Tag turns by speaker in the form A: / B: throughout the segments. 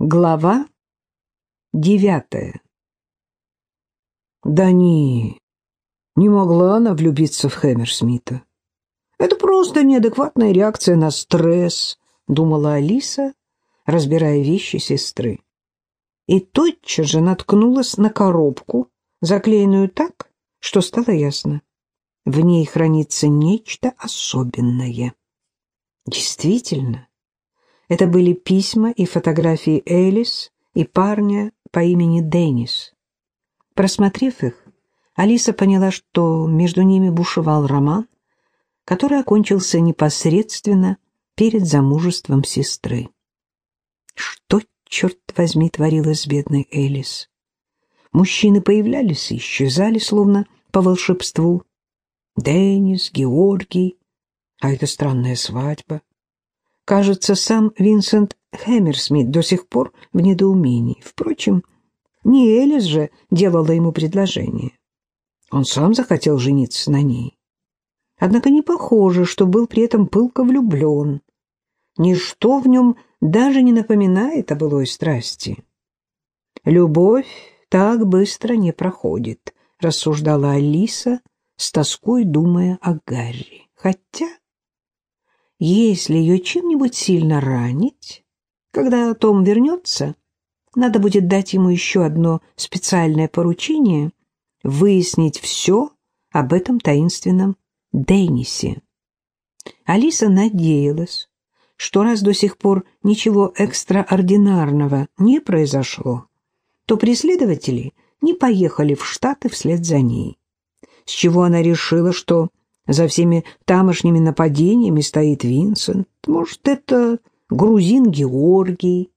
A: Глава девятая Да не, не могла она влюбиться в Хэмерсмита. Это просто неадекватная реакция на стресс, думала Алиса, разбирая вещи сестры. И тотчас же наткнулась на коробку, заклеенную так, что стало ясно. В ней хранится нечто особенное. Действительно, это были письма и фотографии Элис и парня по имени Деннис. Просмотрев их, Алиса поняла, что между ними бушевал роман, который окончился непосредственно перед замужеством сестры. Что, черт возьми, творилось с бедной Элис? Мужчины появлялись и исчезали, словно по волшебству. Деннис, Георгий, а это странная свадьба. Кажется, сам Винсент Хэмерсмит до сих пор в недоумении. Впрочем, не Элис же делала ему предложение. Он сам захотел жениться на ней. Однако не похоже, что был при этом пылко влюблен. Ничто в нем даже не напоминает о былой страсти. «Любовь так быстро не проходит», — рассуждала Алиса, с тоской думая о Гарри. Хотя если ее чем-нибудь сильно ранить, когда Том вернется, надо будет дать ему еще одно специальное поручение — выяснить все об этом таинственном Деннисе. Алиса надеялась, что раз до сих пор ничего экстраординарного не произошло, то преследователи не поехали в Штаты вслед за ней, с чего она решила, что за всеми тамошними нападениями стоит Винсент. Может, это грузин Георгий,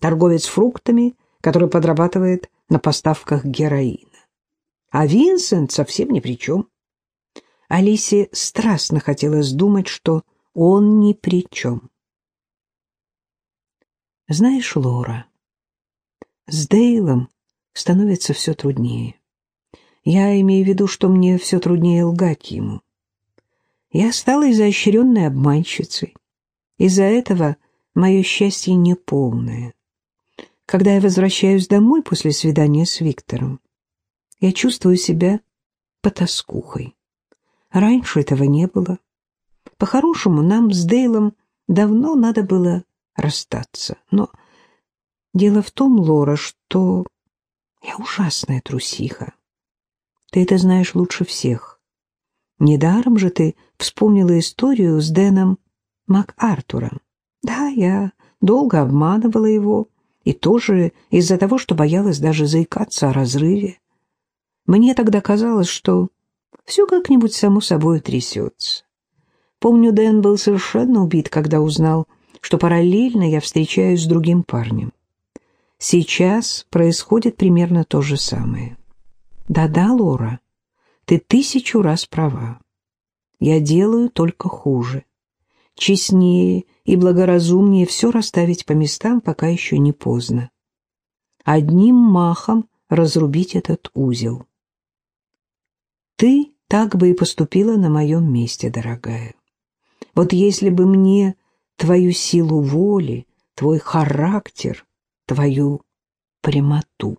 A: торговец фруктами, который подрабатывает на поставках героина. А Винсент совсем ни при чем. Алисе страстно хотелось думать, что он ни при чем. Знаешь, Лора, с Дейлом становится все труднее. Я имею в виду, что мне все труднее лгать ему. Я стала изощренной обманщицей. Из-за этого мое счастье неполное. Когда я возвращаюсь домой после свидания с Виктором, я чувствую себя потаскухой. Раньше этого не было. По-хорошему, нам с Дейлом давно надо было расстаться. Но дело в том, Лора, что я ужасная трусиха. Ты это знаешь лучше всех. Недаром же ты вспомнила историю с Дэном МакАртуром. Да, я долго обманывала его, и тоже из-за того, что боялась даже заикаться о разрыве. Мне тогда казалось, что все как-нибудь само собой трясется. Помню, Дэн был совершенно убит, когда узнал, что параллельно я встречаюсь с другим парнем. Сейчас происходит примерно то же самое. Да-да, Лора, ты тысячу раз права. Я делаю только хуже. Честнее и благоразумнее все расставить по местам, пока еще не поздно. Одним махом разрубить этот узел. Ты так бы и поступила на моем месте, дорогая. Вот если бы мне твою силу воли, твой характер, твою прямоту.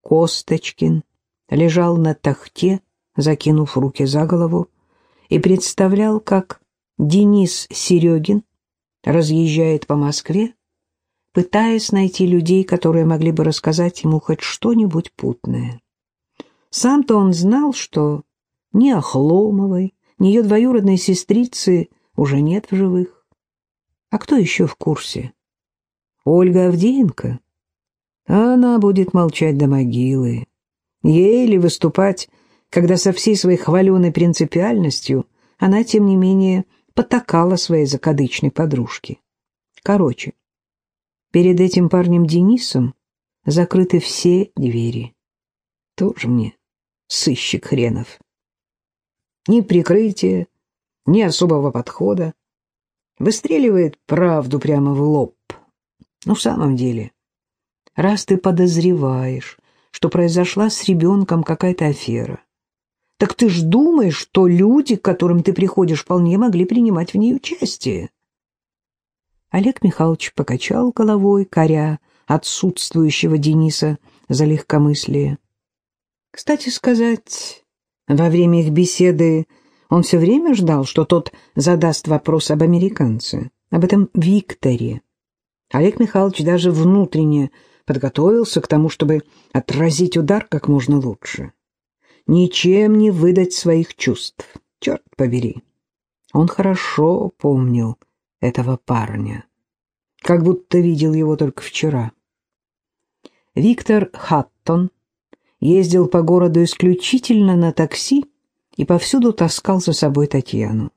A: Косточкин лежал на тахте, закинув руки за голову, и представлял, как Денис Серегин разъезжает по Москве, пытаясь найти людей, которые могли бы рассказать ему хоть что-нибудь путное. Сам-то он знал, что ни Охломовой, ни ее двоюродной сестрицы уже нет в живых. А кто еще в курсе? Ольга Авдеенко? Она будет молчать до могилы. Ей ли выступать, когда со всей своей хваленой принципиальностью она, тем не менее, потакала своей закадычной подружке. Короче, перед этим парнем Денисом закрыты все двери. Тоже мне сыщик хренов. Ни прикрытия, ни особого подхода. Выстреливает правду прямо в лоб. Но в самом деле, раз ты подозреваешь, что произошла с ребенком какая-то афера. Так ты ж думаешь, что люди, к которым ты приходишь, вполне могли принимать в ней участие? Олег Михайлович покачал головой, коря отсутствующего Дениса за легкомыслие. Кстати сказать, во время их беседы он все время ждал, что тот задаст вопрос об американце, об этом Викторе. Олег Михайлович даже внутренне подготовился к тому, чтобы отразить удар как можно лучше. Ничем не выдать своих чувств, черт побери. Он хорошо помнил этого парня, как будто видел его только вчера. Виктор Хаттон ездил по городу исключительно на такси и повсюду таскал за собой Татьяну.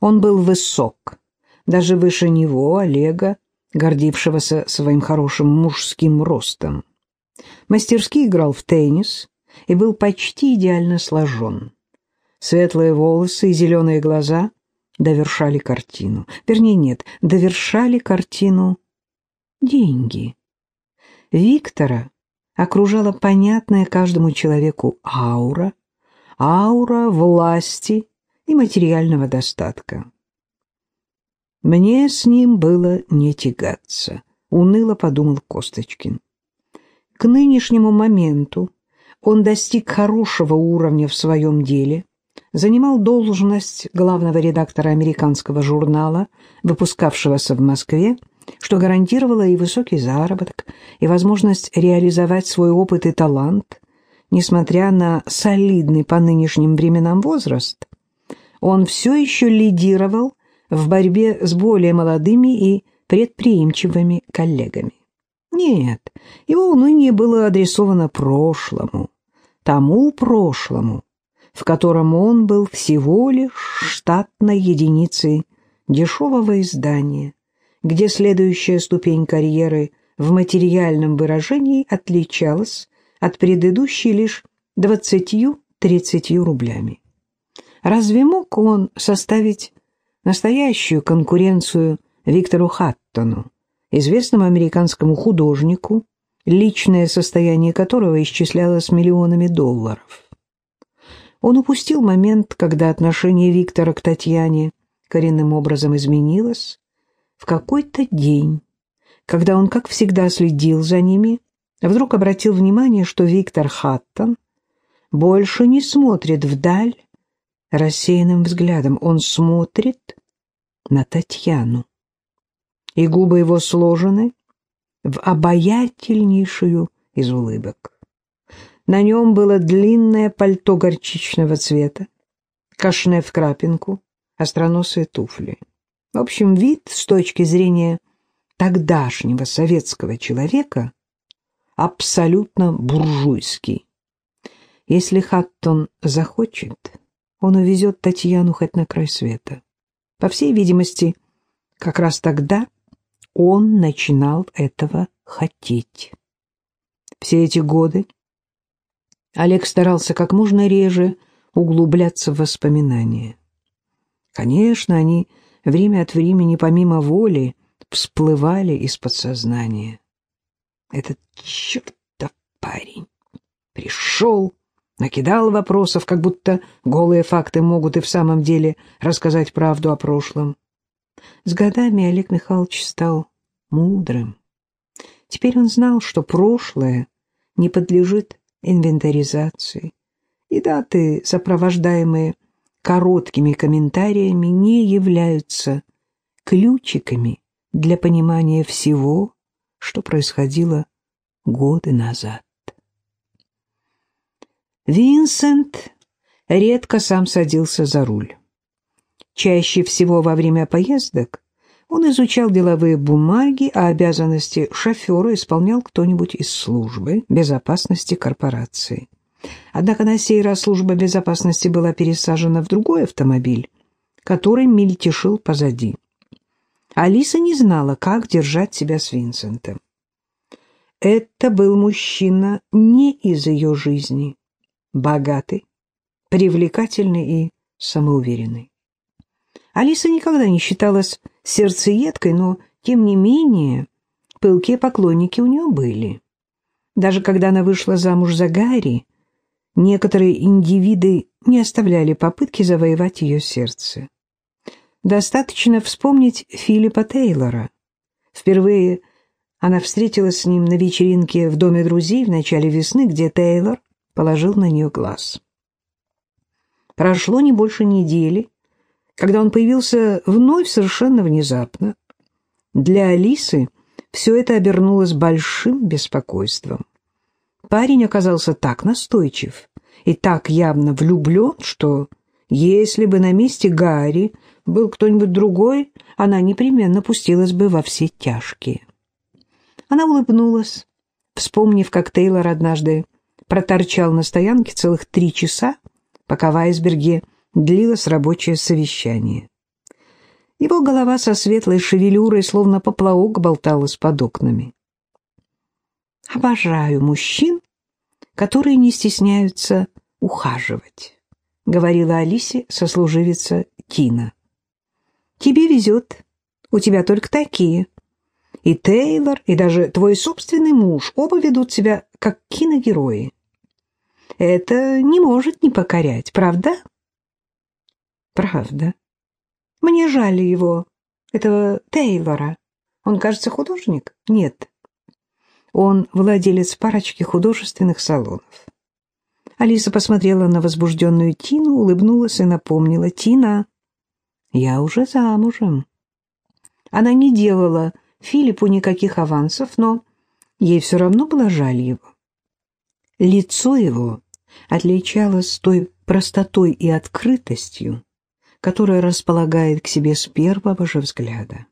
A: Он был высок, даже выше него, Олега, гордившегося своим хорошим мужским ростом. Мастерски играл в теннис и был почти идеально сложен. Светлые волосы и зеленые глаза довершали картину. Вернее, нет, довершали картину деньги. Виктора окружала понятная каждому человеку аура, аура власти и материального достатка. Мне с ним было не тягаться, уныло подумал Косточкин. К нынешнему моменту он достиг хорошего уровня в своем деле, занимал должность главного редактора американского журнала, выпускавшегося в Москве, что гарантировало и высокий заработок, и возможность реализовать свой опыт и талант, несмотря на солидный по нынешним временам возраст. Он все еще лидировал в борьбе с более молодыми и предприимчивыми коллегами. Нет, его уныние было адресовано прошлому, тому прошлому, в котором он был всего лишь штатной единицей дешевого издания, где следующая ступень карьеры в материальном выражении отличалась от предыдущей лишь двадцатью-тридцатью рублями. Разве мог он составить настоящую конкуренцию Виктору Хаттону, известному американскому художнику, личное состояние которого исчислялось миллионами долларов. Он упустил момент, когда отношение Виктора к Татьяне коренным образом изменилось, в какой-то день, когда он, как всегда, следил за ними, вдруг обратил внимание, что Виктор Хаттон больше не смотрит вдаль рассеянным взглядом. Он смотрит на Татьяну. И губы его сложены в обаятельнейшую из улыбок. На нем было длинное пальто горчичного цвета, кашне в крапинку, остроносые туфли. В общем, вид с точки зрения тогдашнего советского человека абсолютно буржуйский. Если Хаттон захочет, он увезет Татьяну хоть на край света. По всей видимости, как раз тогда он начинал этого хотеть. Все эти годы Олег старался как можно реже углубляться в воспоминания. Конечно, они время от времени, помимо воли, всплывали из подсознания. Этот чертов парень пришел, накидал вопросов, как будто голые факты могут и в самом деле рассказать правду о прошлом. С годами Олег Михайлович стал мудрым. Теперь он знал, что прошлое не подлежит инвентаризации, и даты, сопровождаемые короткими комментариями, не являются ключиками для понимания всего, что происходило годы назад. Винсент редко сам садился за руль. Чаще всего во время поездок он изучал деловые бумаги, а обязанности шофера исполнял кто-нибудь из службы безопасности корпорации. Однако на сей раз служба безопасности была пересажена в другой автомобиль, который мельтешил позади. Алиса не знала, как держать себя с Винсентом. Это был мужчина не из ее жизни, богатый, привлекательный и самоуверенный. Алиса никогда не считалась сердцеедкой, но, тем не менее, пылкие поклонники у нее были. Даже когда она вышла замуж за Гарри, некоторые индивиды не оставляли попытки завоевать ее сердце. Достаточно вспомнить Филиппа Тейлора. Впервые она встретилась с ним на вечеринке в доме друзей в начале весны, где Тейлор положил на нее глаз. Прошло не больше недели, когда он появился вновь совершенно внезапно. Для Алисы все это обернулось большим беспокойством. Парень оказался так настойчив и так явно влюблен, что если бы на месте Гарри был кто-нибудь другой, она непременно пустилась бы во все тяжкие. Она улыбнулась, вспомнив, как Тейлор однажды проторчал на стоянке целых три часа, пока в айсберге длилось рабочее совещание. Его голова со светлой шевелюрой, словно поплавок, болталась под окнами. «Обожаю мужчин, которые не стесняются ухаживать», — говорила Алисе сослуживица Тина. «Тебе везет, у тебя только такие. И Тейлор, и даже твой собственный муж оба ведут себя как киногерои. Это не может не покорять, правда?» «Правда», мне жаль его, этого Тейлора. Он, кажется, художник? Нет. Он владелец парочки художественных салонов. Алиса посмотрела на возбужденную Тину, улыбнулась и напомнила. «Тина, я уже замужем». Она не делала Филиппу никаких авансов, но ей все равно было жаль его. Лицо его отличалось той простотой и открытостью, которая располагает к себе с первого же взгляда.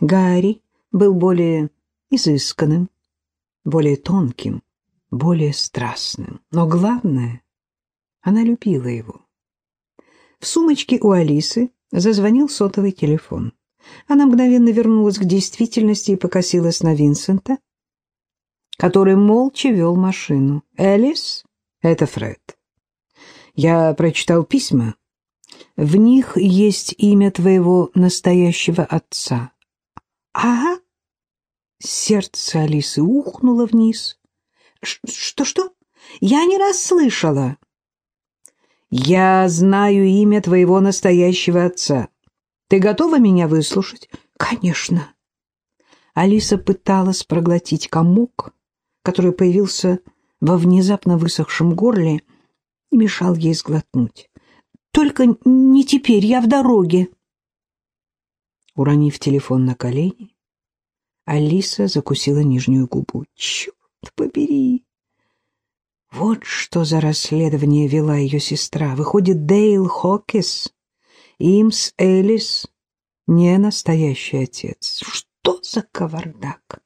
A: Гарри был более изысканным, более тонким, более страстным. Но главное, она любила его. В сумочке у Алисы зазвонил сотовый телефон. Она мгновенно вернулась к действительности и покосилась на Винсента, который молча вел машину. «Элис, это Фред. Я прочитал письма, в них есть имя твоего настоящего отца. Ага. Сердце Алисы ухнуло вниз. Что-что? Я не расслышала. Я знаю имя твоего настоящего отца. Ты готова меня выслушать? Конечно. Алиса пыталась проглотить комок, который появился во внезапно высохшем горле и мешал ей сглотнуть. Только не теперь, я в дороге. Уронив телефон на колени, Алиса закусила нижнюю губу. Черт побери! Вот что за расследование вела ее сестра. Выходит, Дейл Хокис, Имс Элис, не настоящий отец. Что за кавардак?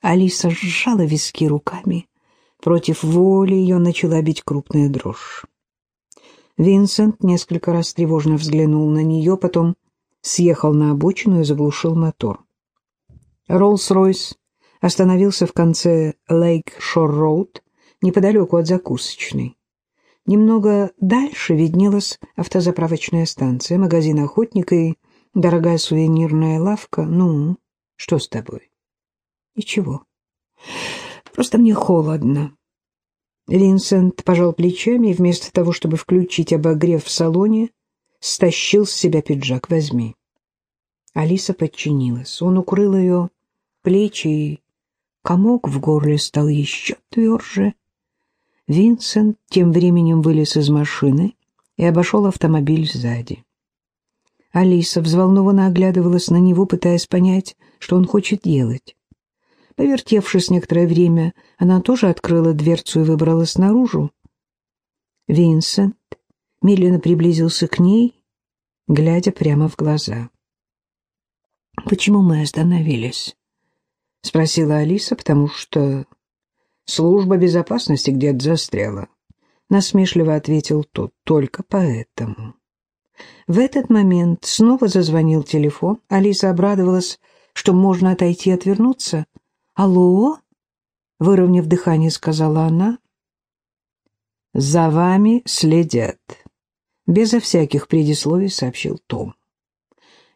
A: Алиса сжала виски руками. Против воли ее начала бить крупная дрожь. Винсент несколько раз тревожно взглянул на нее, потом съехал на обочину и заглушил мотор. Роллс-Ройс остановился в конце Лейк-Шор-Роуд, неподалеку от закусочной. Немного дальше виднелась автозаправочная станция, магазин «Охотник» и дорогая сувенирная лавка. Ну, что с тобой? Ничего. Просто мне холодно. Винсент пожал плечами и вместо того, чтобы включить обогрев в салоне, стащил с себя пиджак. «Возьми». Алиса подчинилась. Он укрыл ее плечи, и комок в горле стал еще тверже. Винсент тем временем вылез из машины и обошел автомобиль сзади. Алиса взволнованно оглядывалась на него, пытаясь понять, что он хочет делать. Повертевшись некоторое время, она тоже открыла дверцу и выбралась наружу. Винсент медленно приблизился к ней, глядя прямо в глаза. «Почему мы остановились?» — спросила Алиса, потому что служба безопасности где-то застряла. Насмешливо ответил тот, только поэтому. В этот момент снова зазвонил телефон. Алиса обрадовалась, что можно отойти и отвернуться — «Алло?» — выровняв дыхание, сказала она. «За вами следят», — безо всяких предисловий сообщил Том.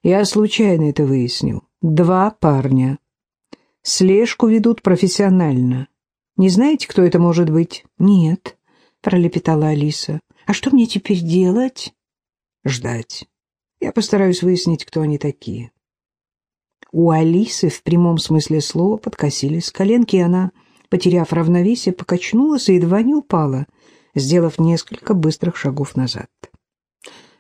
A: «Я случайно это выяснил. Два парня. Слежку ведут профессионально. Не знаете, кто это может быть?» «Нет», — пролепетала Алиса. «А что мне теперь делать?» «Ждать. Я постараюсь выяснить, кто они такие. У Алисы в прямом смысле слова подкосились коленки, и она, потеряв равновесие, покачнулась и едва не упала, сделав несколько быстрых шагов назад.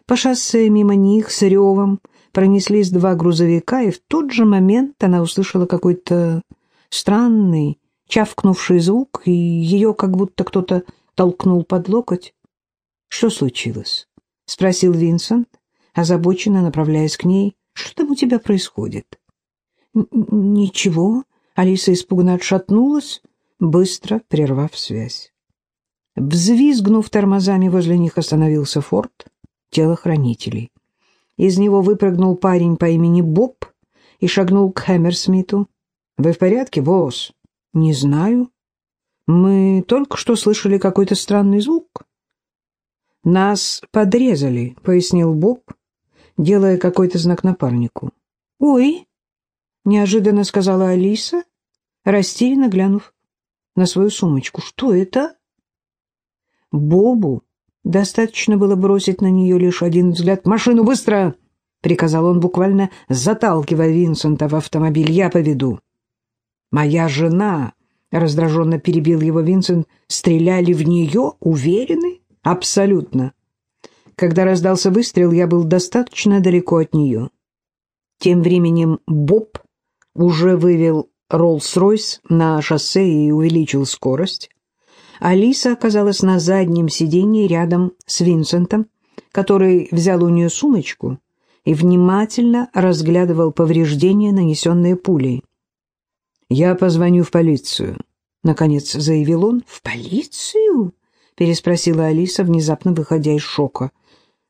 A: По шоссе мимо них с ревом пронеслись два грузовика, и в тот же момент она услышала какой-то странный, чавкнувший звук, и ее как будто кто-то толкнул под локоть. «Что случилось?» — спросил Винсент, озабоченно направляясь к ней. «Что там у тебя происходит?» «Ничего», — Алиса испуганно отшатнулась, быстро прервав связь. Взвизгнув тормозами, возле них остановился форт телохранителей. Из него выпрыгнул парень по имени Боб и шагнул к Хэмерсмиту. «Вы в порядке, босс?» «Не знаю. Мы только что слышали какой-то странный звук». «Нас подрезали», — пояснил Боб, делая какой-то знак напарнику. «Ой!» — неожиданно сказала Алиса, растерянно глянув на свою сумочку. «Что это?» Бобу достаточно было бросить на нее лишь один взгляд. «Машину быстро!» — приказал он, буквально заталкивая Винсента в автомобиль. «Я поведу». «Моя жена!» — раздраженно перебил его Винсент. «Стреляли в нее? Уверены?» «Абсолютно». Когда раздался выстрел, я был достаточно далеко от нее. Тем временем Боб уже вывел Роллс-Ройс на шоссе и увеличил скорость. Алиса оказалась на заднем сиденье рядом с Винсентом, который взял у нее сумочку и внимательно разглядывал повреждения, нанесенные пулей. «Я позвоню в полицию», — наконец заявил он. «В полицию?» — переспросила Алиса, внезапно выходя из шока.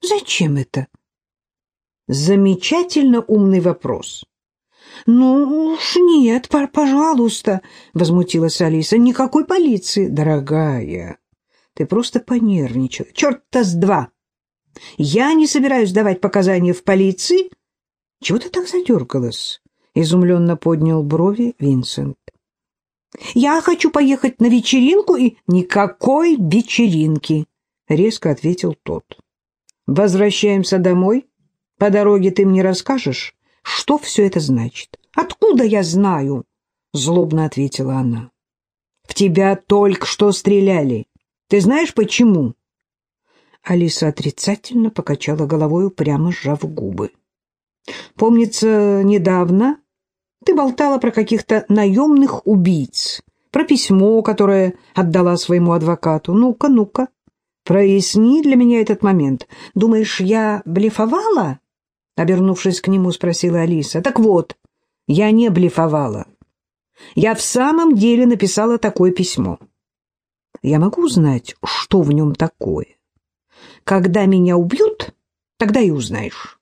A: «Зачем это?» «Замечательно умный вопрос. «Ну уж нет, пожалуйста», — возмутилась Алиса. «Никакой полиции, дорогая. Ты просто понервничала. Черт-то с два. Я не собираюсь давать показания в полиции». «Чего ты так задергалась?» — изумленно поднял брови Винсент. «Я хочу поехать на вечеринку и...» «Никакой вечеринки!» — резко ответил тот. «Возвращаемся домой. По дороге ты мне расскажешь, что все это значит? Откуда я знаю? Злобно ответила она. В тебя только что стреляли. Ты знаешь почему? Алиса отрицательно покачала головой, прямо сжав губы. Помнится, недавно ты болтала про каких-то наемных убийц, про письмо, которое отдала своему адвокату. Ну-ка, ну-ка, проясни для меня этот момент. Думаешь, я блефовала? Обернувшись к нему, спросила Алиса. «Так вот, я не блефовала. Я в самом деле написала такое письмо. Я могу узнать, что в нем такое? Когда меня убьют, тогда и узнаешь».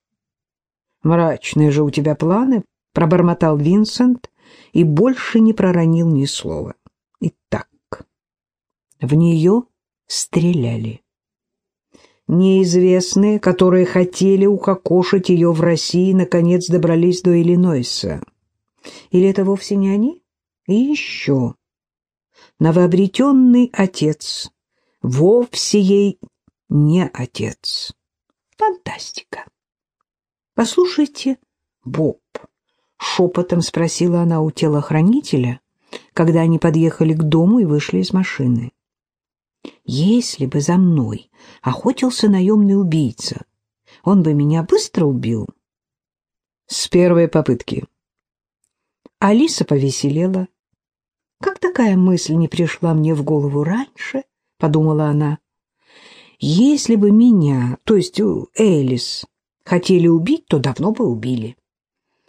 A: «Мрачные же у тебя планы», — пробормотал Винсент и больше не проронил ни слова. Итак, в нее стреляли неизвестные, которые хотели укокошить ее в России, наконец добрались до Иллинойса. Или это вовсе не они? И еще. Новообретенный отец вовсе ей не отец. Фантастика. «Послушайте, Боб», — шепотом спросила она у телохранителя, когда они подъехали к дому и вышли из машины. Если бы за мной охотился наемный убийца, он бы меня быстро убил. С первой попытки. Алиса повеселела. Как такая мысль не пришла мне в голову раньше, подумала она. Если бы меня, то есть Элис, хотели убить, то давно бы убили.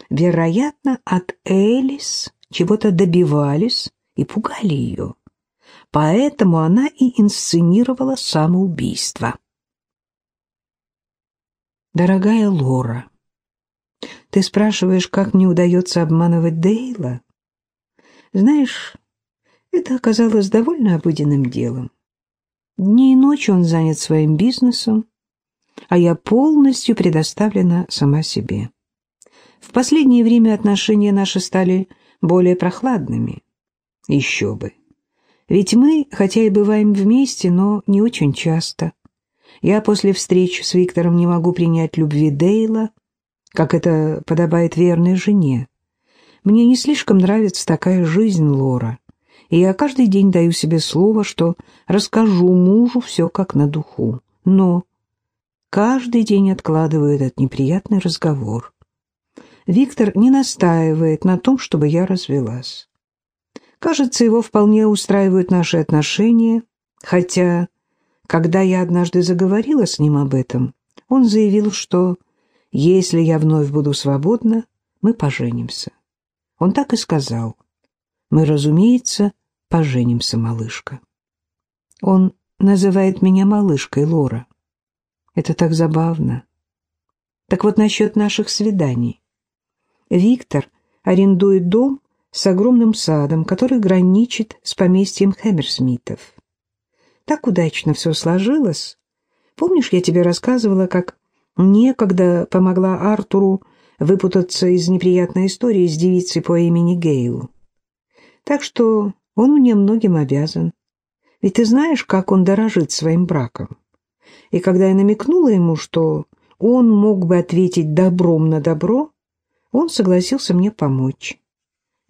A: Вероятно, от Элис чего-то добивались и пугали ее. Поэтому она и инсценировала самоубийство. Дорогая Лора, ты спрашиваешь, как мне удается обманывать Дейла? Знаешь, это оказалось довольно обыденным делом. Дни и ночи он занят своим бизнесом, а я полностью предоставлена сама себе. В последнее время отношения наши стали более прохладными. Еще бы. Ведь мы, хотя и бываем вместе, но не очень часто. Я после встреч с Виктором не могу принять любви Дейла, как это подобает верной жене. Мне не слишком нравится такая жизнь, Лора, и я каждый день даю себе слово, что расскажу мужу все как на духу. Но каждый день откладываю этот неприятный разговор. Виктор не настаивает на том, чтобы я развелась. Кажется, его вполне устраивают наши отношения, хотя, когда я однажды заговорила с ним об этом, он заявил, что если я вновь буду свободна, мы поженимся. Он так и сказал. Мы, разумеется, поженимся, малышка. Он называет меня малышкой Лора. Это так забавно. Так вот насчет наших свиданий. Виктор арендует дом с огромным садом, который граничит с поместьем Хэмерсмитов. Так удачно все сложилось. Помнишь, я тебе рассказывала, как некогда помогла Артуру выпутаться из неприятной истории с девицей по имени Гейл. Так что он мне многим обязан. Ведь ты знаешь, как он дорожит своим браком. И когда я намекнула ему, что он мог бы ответить добром на добро, он согласился мне помочь.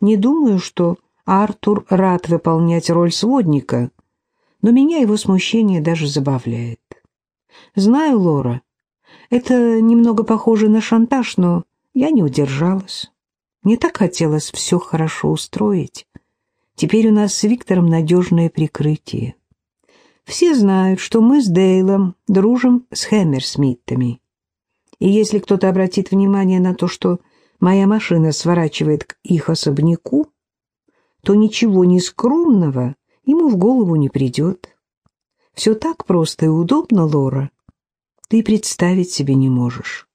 A: Не думаю, что Артур рад выполнять роль сводника, но меня его смущение даже забавляет. Знаю, Лора, это немного похоже на шантаж, но я не удержалась. Мне так хотелось все хорошо устроить. Теперь у нас с Виктором надежное прикрытие. Все знают, что мы с Дейлом дружим с Хэмерсмиттами. И если кто-то обратит внимание на то, что моя машина сворачивает к их особняку, то ничего нескромного ему в голову не придет. Все так просто и удобно, Лора. Ты представить себе не можешь.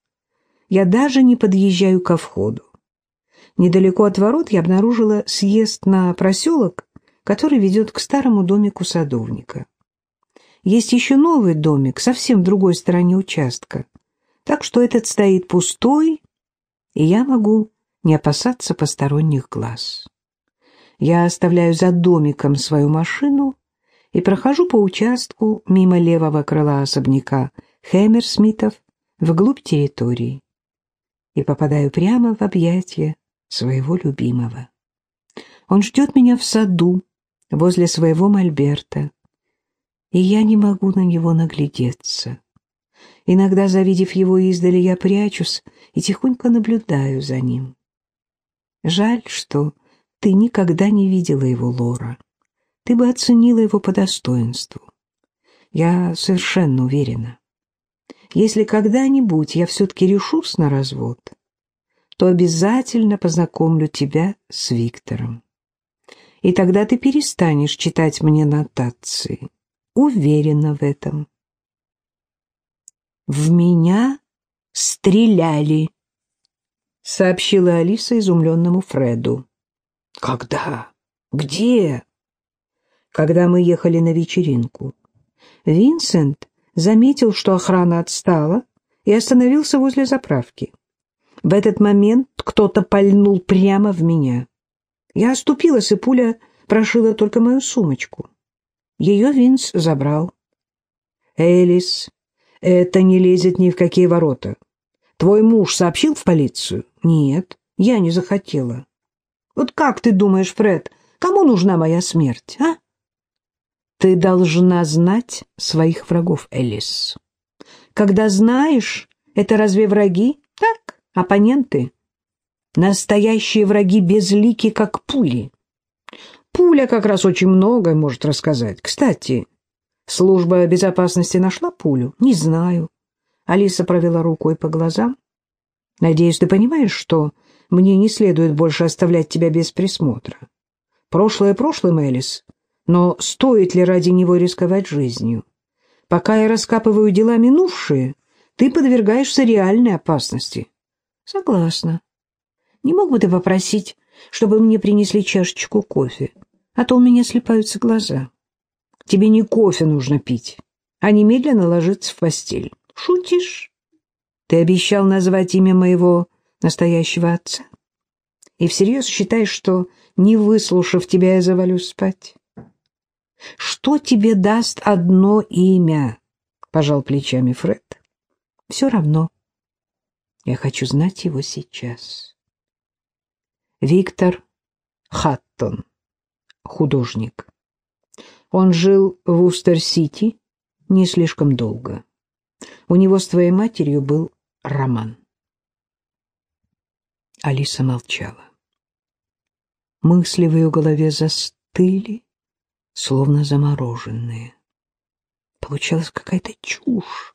A: Я даже не подъезжаю ко входу. Недалеко от ворот я обнаружила съезд на проселок, который ведет к старому домику садовника. Есть еще новый домик, совсем в другой стороне участка, так что этот стоит пустой и я могу не опасаться посторонних глаз. Я оставляю за домиком свою машину и прохожу по участку мимо левого крыла особняка Хэмерсмитов вглубь территории и попадаю прямо в объятия своего любимого. Он ждет меня в саду возле своего мольберта, и я не могу на него наглядеться. Иногда, завидев его издали, я прячусь и тихонько наблюдаю за ним. Жаль, что ты никогда не видела его, Лора. Ты бы оценила его по достоинству. Я совершенно уверена. Если когда-нибудь я все-таки решусь на развод, то обязательно познакомлю тебя с Виктором. И тогда ты перестанешь читать мне нотации. Уверена в этом. «В меня стреляли», — сообщила Алиса изумленному Фреду. «Когда? Где?» «Когда мы ехали на вечеринку. Винсент заметил, что охрана отстала, и остановился возле заправки. В этот момент кто-то пальнул прямо в меня. Я оступилась, и пуля прошила только мою сумочку. Ее Винс забрал. Элис это не лезет ни в какие ворота. Твой муж сообщил в полицию? Нет, я не захотела. Вот как ты думаешь, Фред, кому нужна моя смерть, а? Ты должна знать своих врагов, Элис. Когда знаешь, это разве враги? Так, оппоненты. Настоящие враги безлики, как пули. Пуля как раз очень многое может рассказать. Кстати, Служба безопасности нашла пулю? Не знаю. Алиса провела рукой по глазам. Надеюсь, ты понимаешь, что мне не следует больше оставлять тебя без присмотра. Прошлое прошлым, Элис, но стоит ли ради него рисковать жизнью? Пока я раскапываю дела минувшие, ты подвергаешься реальной опасности. Согласна. Не мог бы ты попросить, чтобы мне принесли чашечку кофе, а то у меня слепаются глаза. Тебе не кофе нужно пить, а немедленно ложиться в постель. Шутишь? Ты обещал назвать имя моего настоящего отца? И всерьез считаешь, что, не выслушав тебя, я завалюсь спать? Что тебе даст одно имя, — пожал плечами Фред. «Все равно. Я хочу знать его сейчас». Виктор Хаттон, художник. Он жил в Устер-Сити не слишком долго. У него с твоей матерью был роман. Алиса молчала. Мысли в ее голове застыли, словно замороженные. Получалась какая-то чушь.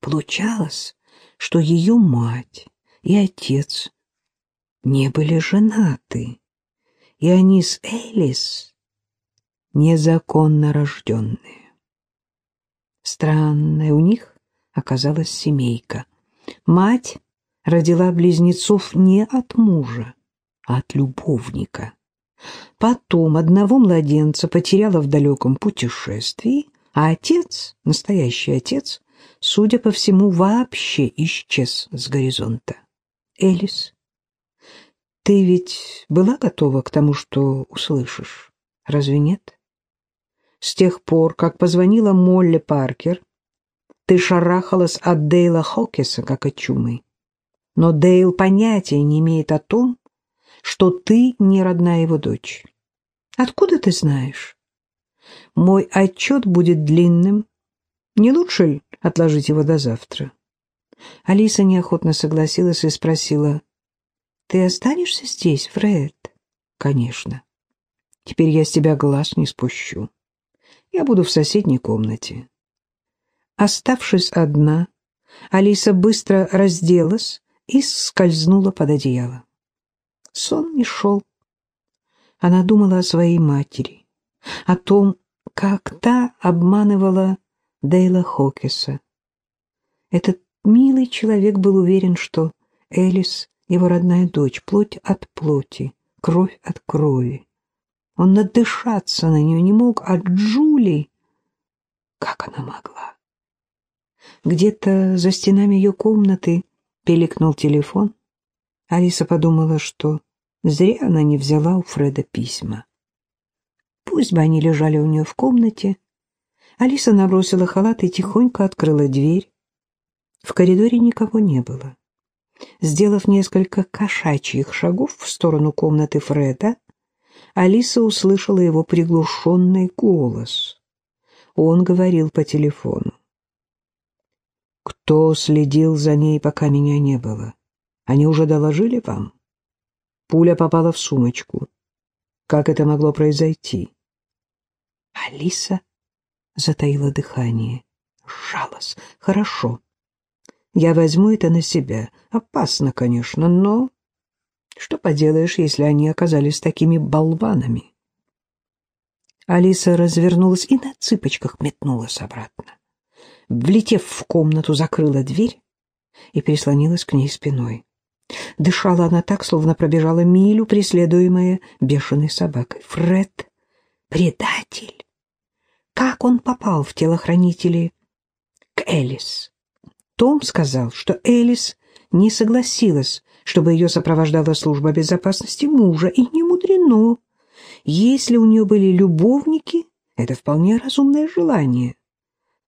A: Получалось, что ее мать и отец не были женаты, и они с Элис незаконно рожденные. Странная у них оказалась семейка. Мать родила близнецов не от мужа, а от любовника. Потом одного младенца потеряла в далеком путешествии, а отец, настоящий отец, судя по всему, вообще исчез с горизонта. Элис, ты ведь была готова к тому, что услышишь, разве нет? С тех пор, как позвонила Молли Паркер, ты шарахалась от Дейла Хокеса, как от чумы. Но Дейл понятия не имеет о том, что ты не родная его дочь. Откуда ты знаешь? Мой отчет будет длинным. Не лучше ли отложить его до завтра? Алиса неохотно согласилась и спросила, «Ты останешься здесь, Фред?» «Конечно. Теперь я с тебя глаз не спущу. Я буду в соседней комнате». Оставшись одна, Алиса быстро разделась и скользнула под одеяло. Сон не шел. Она думала о своей матери, о том, как та обманывала Дейла Хокеса. Этот милый человек был уверен, что Элис — его родная дочь, плоть от плоти, кровь от крови. Он надышаться на нее не мог, а Джули... Как она могла? Где-то за стенами ее комнаты пиликнул телефон. Алиса подумала, что зря она не взяла у Фреда письма. Пусть бы они лежали у нее в комнате. Алиса набросила халат и тихонько открыла дверь. В коридоре никого не было. Сделав несколько кошачьих шагов в сторону комнаты Фреда, Алиса услышала его приглушенный голос. Он говорил по телефону. Кто следил за ней, пока меня не было? Они уже доложили вам? Пуля попала в сумочку. Как это могло произойти? Алиса затаила дыхание. Сжалась. Хорошо. Я возьму это на себя. Опасно, конечно, но... Что поделаешь, если они оказались такими болванами? Алиса развернулась и на цыпочках метнулась обратно влетев в комнату, закрыла дверь и прислонилась к ней спиной. Дышала она так, словно пробежала милю, преследуемая бешеной собакой. Фред — предатель. Как он попал в телохранители к Элис? Том сказал, что Элис не согласилась, чтобы ее сопровождала служба безопасности мужа, и не мудрено. Если у нее были любовники, это вполне разумное желание.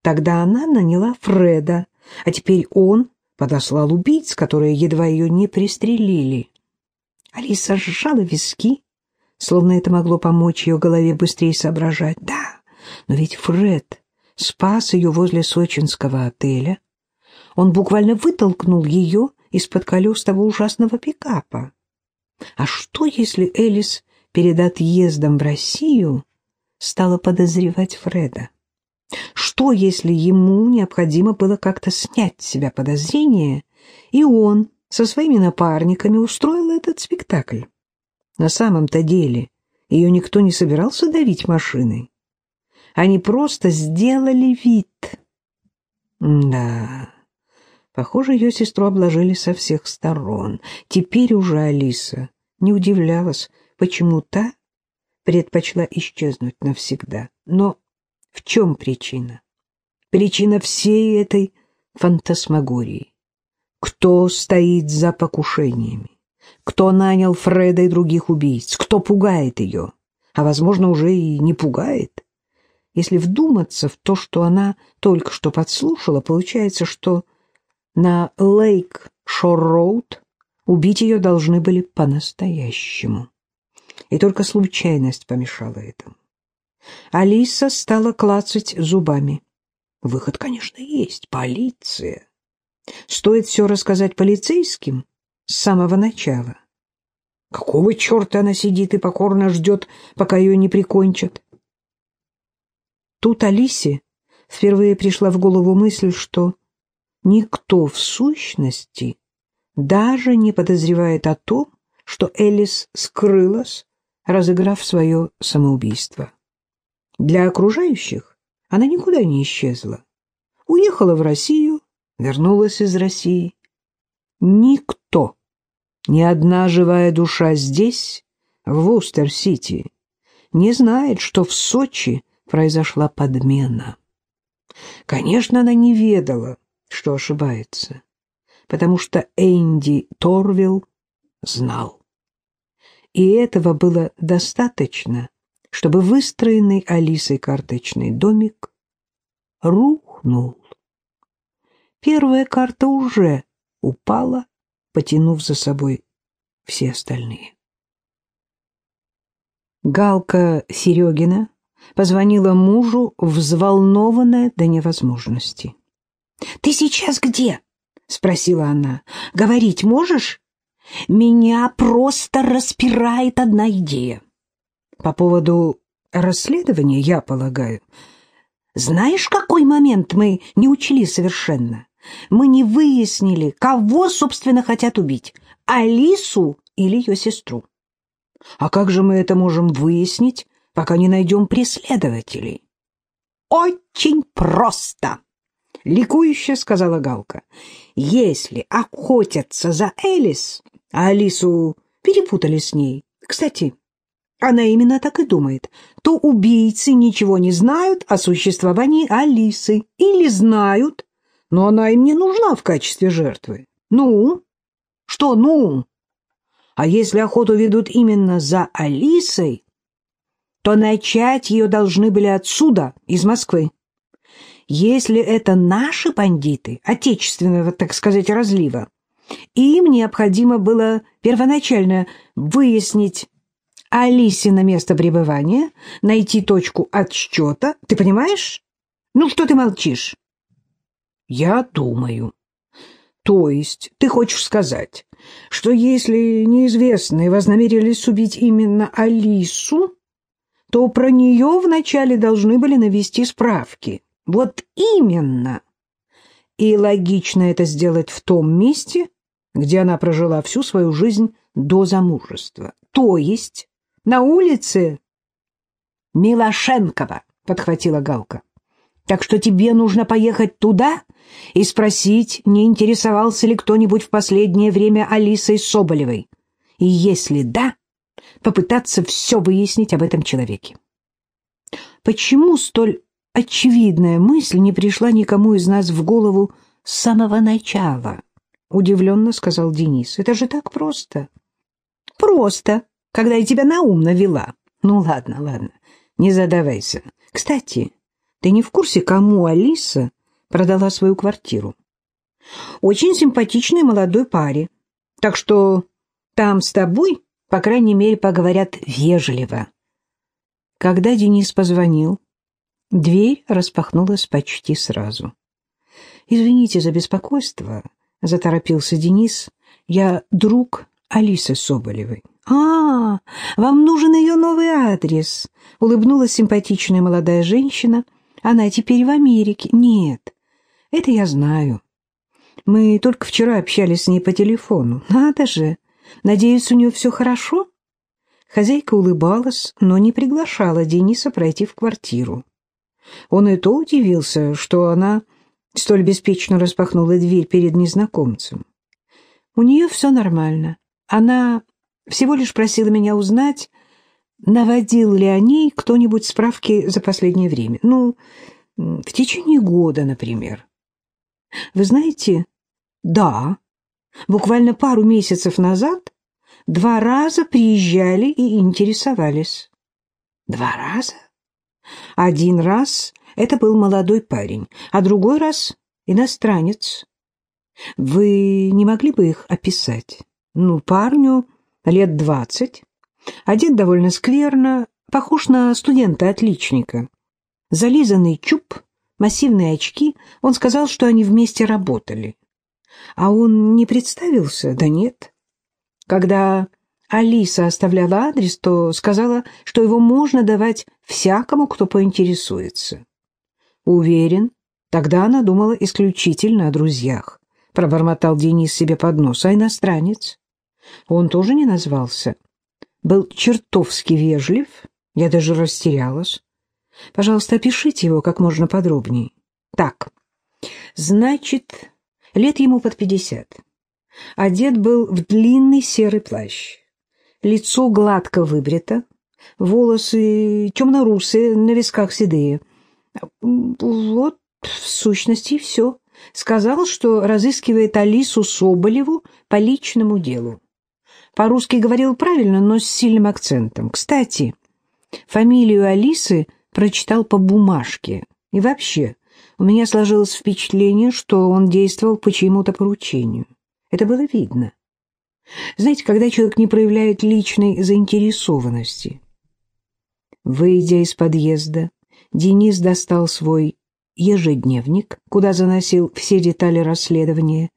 A: Тогда она наняла Фреда, а теперь он подослал убийц, которые едва ее не пристрелили. Алиса сжала виски, словно это могло помочь ее голове быстрее соображать. Да, но ведь Фред спас ее возле сочинского отеля. Он буквально вытолкнул ее из-под колес того ужасного пикапа. А что, если Элис перед отъездом в Россию стала подозревать Фреда? Что, если ему необходимо было как-то снять с себя подозрения, и он со своими напарниками устроил этот спектакль? На самом-то деле ее никто не собирался давить машиной. Они просто сделали вид. Да, похоже, ее сестру обложили со всех сторон. Теперь уже Алиса не удивлялась, почему та предпочла исчезнуть навсегда. Но в чем причина? Причина всей этой фантасмагории. Кто стоит за покушениями? Кто нанял Фреда и других убийц? Кто пугает ее? А, возможно, уже и не пугает. Если вдуматься в то, что она только что подслушала, получается, что на Лейк-Шор-Роуд убить ее должны были по-настоящему. И только случайность помешала этому. Алиса стала клацать зубами. Выход, конечно, есть. Полиция. Стоит все рассказать полицейским с самого начала. Какого черта она сидит и покорно ждет, пока ее не прикончат? Тут Алисе впервые пришла в голову мысль, что никто в сущности даже не подозревает о том, что Элис скрылась, разыграв свое самоубийство. Для окружающих она никуда не исчезла. Уехала в Россию, вернулась из России. Никто, ни одна живая душа здесь, в Устер-Сити, не знает, что в Сочи произошла подмена. Конечно, она не ведала, что ошибается, потому что Энди Торвилл знал. И этого было достаточно, чтобы выстроенный Алисой карточный домик рухнул. Первая карта уже упала, потянув за собой все остальные. Галка Серегина позвонила мужу, взволнованная до невозможности. «Ты сейчас где?» — спросила она. «Говорить можешь? Меня просто распирает одна идея». «По поводу расследования, я полагаю. Знаешь, какой момент мы не учли совершенно? Мы не выяснили, кого, собственно, хотят убить, Алису или ее сестру. А как же мы это можем выяснить, пока не найдем преследователей? Очень просто, ликующе сказала Галка. Если охотятся за Элис, а Алису перепутали с ней. Кстати, она именно так и думает, то убийцы ничего не знают о существовании Алисы или знают, но она им не нужна в качестве жертвы. Ну? Что «ну»? А если охоту ведут именно за Алисой, то начать ее должны были отсюда, из Москвы. Если это наши бандиты, отечественного, так сказать, разлива, им необходимо было первоначально выяснить Алисе на место пребывания, найти точку отсчета. Ты понимаешь? Ну, что ты молчишь? Я думаю. То есть ты хочешь сказать, что если неизвестные вознамерились убить именно Алису, то про нее вначале должны были навести справки. Вот именно. И логично это сделать в том месте, где она прожила всю свою жизнь до замужества. То есть на улице Милошенкова, подхватила Галка. Так что тебе нужно поехать туда и спросить, не интересовался ли кто-нибудь в последнее время Алисой Соболевой. И если да, попытаться все выяснить об этом человеке. Почему столь очевидная мысль не пришла никому из нас в голову с самого начала? Удивленно сказал Денис. Это же так просто. Просто, когда я тебя на ум навела. Ну ладно, ладно, не задавайся. Кстати, ты не в курсе, кому Алиса продала свою квартиру? Очень симпатичной молодой паре. Так что там с тобой, по крайней мере, поговорят вежливо. Когда Денис позвонил, дверь распахнулась почти сразу. «Извините за беспокойство», — заторопился Денис. «Я друг Алисы Соболевой». «А, вам нужен ее новый адрес», — улыбнулась симпатичная молодая женщина — она теперь в Америке. Нет, это я знаю. Мы только вчера общались с ней по телефону. Надо же. Надеюсь, у нее все хорошо? Хозяйка улыбалась, но не приглашала Дениса пройти в квартиру. Он и то удивился, что она столь беспечно распахнула дверь перед незнакомцем. У нее все нормально. Она всего лишь просила меня узнать, наводил ли о ней кто-нибудь справки за последнее время. Ну, в течение года, например. Вы знаете, да, буквально пару месяцев назад два раза приезжали и интересовались. Два раза? Один раз это был молодой парень, а другой раз — иностранец. Вы не могли бы их описать? Ну, парню лет двадцать, одет довольно скверно, похож на студента-отличника. Зализанный чуб, массивные очки, он сказал, что они вместе работали. А он не представился? Да нет. Когда Алиса оставляла адрес, то сказала, что его можно давать всякому, кто поинтересуется. Уверен, тогда она думала исключительно о друзьях. Пробормотал Денис себе под нос, а иностранец? Он тоже не назвался. Был чертовски вежлив, я даже растерялась. Пожалуйста, опишите его как можно подробнее. Так, значит, лет ему под пятьдесят. Одет был в длинный серый плащ. Лицо гладко выбрито, волосы темно-русые, на висках седые. Вот, в сущности, все. Сказал, что разыскивает Алису Соболеву по личному делу. По-русски говорил правильно, но с сильным акцентом. Кстати, фамилию Алисы прочитал по бумажке. И вообще, у меня сложилось впечатление, что он действовал по чьему-то поручению. Это было видно. Знаете, когда человек не проявляет личной заинтересованности. Выйдя из подъезда, Денис достал свой ежедневник, куда заносил все детали расследования,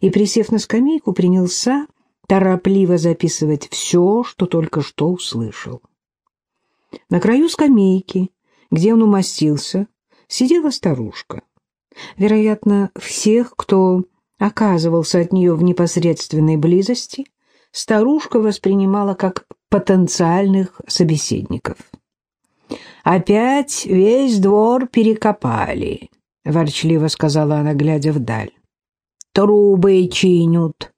A: и, присев на скамейку, принялся торопливо записывать все, что только что услышал. На краю скамейки, где он умостился, сидела старушка. Вероятно, всех, кто оказывался от нее в непосредственной близости, старушка воспринимала как потенциальных собеседников. «Опять весь двор перекопали», — ворчливо сказала она, глядя вдаль. «Трубы чинют.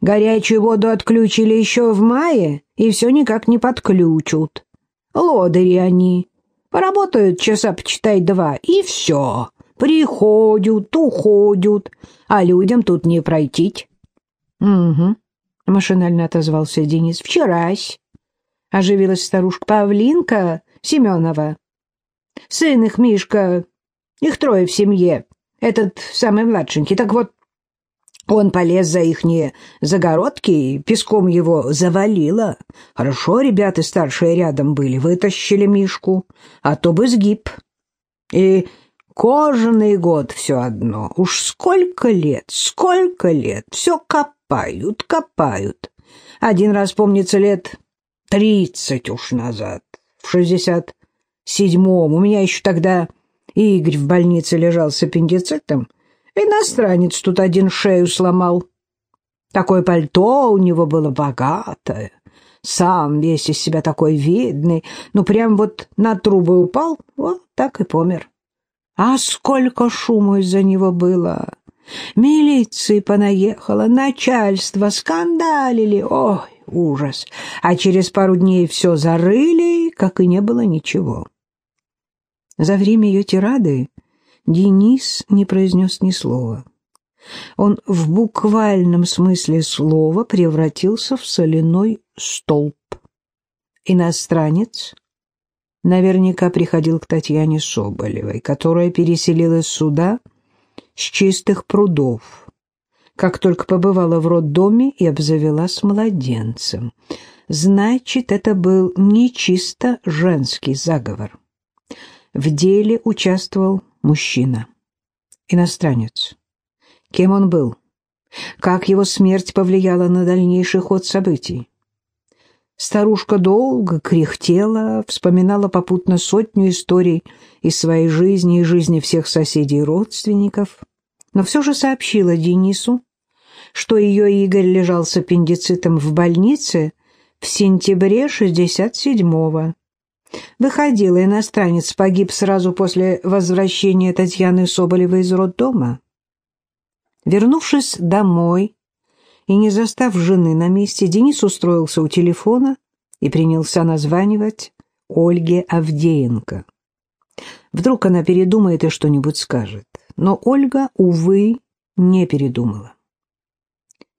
A: Горячую воду отключили еще в мае, и все никак не подключат. Лодыри они. Поработают часа, почитай, два, и все. Приходят, уходят, а людям тут не пройтить. — Угу, — машинально отозвался Денис. — Вчерась. Оживилась старушка Павлинка Семенова. Сын их, Мишка, их трое в семье. Этот самый младшенький. Так вот, он полез за ихние загородки, песком его завалило. Хорошо ребята старшие рядом были, вытащили Мишку, а то бы сгиб. И кожаный год все одно. Уж сколько лет, сколько лет, все копают, копают. Один раз, помнится, лет тридцать уж назад, в шестьдесят седьмом. У меня еще тогда Игорь в больнице лежал с аппендицитом, Иностранец тут один шею сломал. Такое пальто у него было богатое. Сам весь из себя такой видный. Ну, прям вот на трубы упал, вот так и помер. А сколько шуму из-за него было! Милиции понаехала, начальство скандалили. Ой, ужас! А через пару дней все зарыли, как и не было ничего. За время ее тирады Денис не произнес ни слова. Он в буквальном смысле слова превратился в соляной столб. Иностранец наверняка приходил к Татьяне Соболевой, которая переселилась сюда с чистых прудов, как только побывала в роддоме и обзавелась младенцем. Значит, это был не чисто женский заговор. В деле участвовал мужчина. Иностранец. Кем он был? Как его смерть повлияла на дальнейший ход событий? Старушка долго кряхтела, вспоминала попутно сотню историй из своей жизни и жизни всех соседей и родственников, но все же сообщила Денису, что ее Игорь лежал с аппендицитом в больнице в сентябре 67-го, Выходила, иностранец погиб сразу после возвращения Татьяны Соболевой из роддома. Вернувшись домой и не застав жены на месте, Денис устроился у телефона и принялся названивать Ольге Авдеенко. Вдруг она передумает и что-нибудь скажет. Но Ольга, увы, не передумала.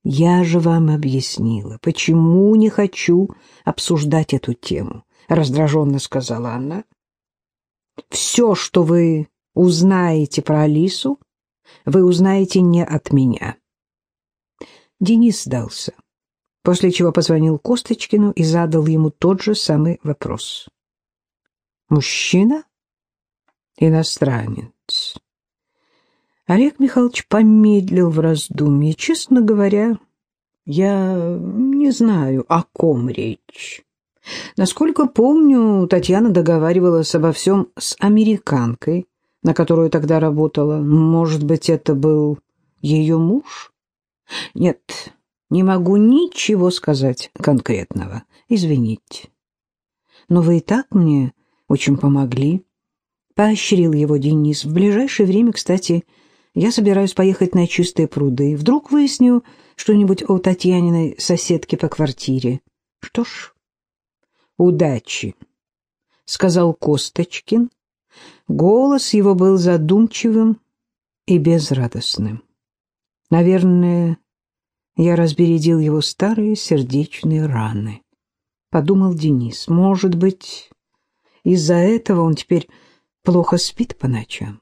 A: «Я же вам объяснила, почему не хочу обсуждать эту тему», — раздраженно сказала она. Все, что вы узнаете про Алису, вы узнаете не от меня. Денис сдался, после чего позвонил Косточкину и задал ему тот же самый вопрос. «Мужчина? Иностранец?» Олег Михайлович помедлил в раздумье. Честно говоря, я не знаю, о ком речь. Насколько помню, Татьяна договаривалась обо всем с американкой, на которую тогда работала. Может быть, это был ее муж? Нет, не могу ничего сказать конкретного. Извините. Но вы и так мне очень помогли. Поощрил его Денис. В ближайшее время, кстати, я собираюсь поехать на чистые пруды. Вдруг выясню что-нибудь о Татьяниной соседке по квартире. Что ж, удачи, — сказал Косточкин. Голос его был задумчивым и безрадостным. Наверное, я разбередил его старые сердечные раны, — подумал Денис. Может быть, из-за этого он теперь плохо спит по ночам.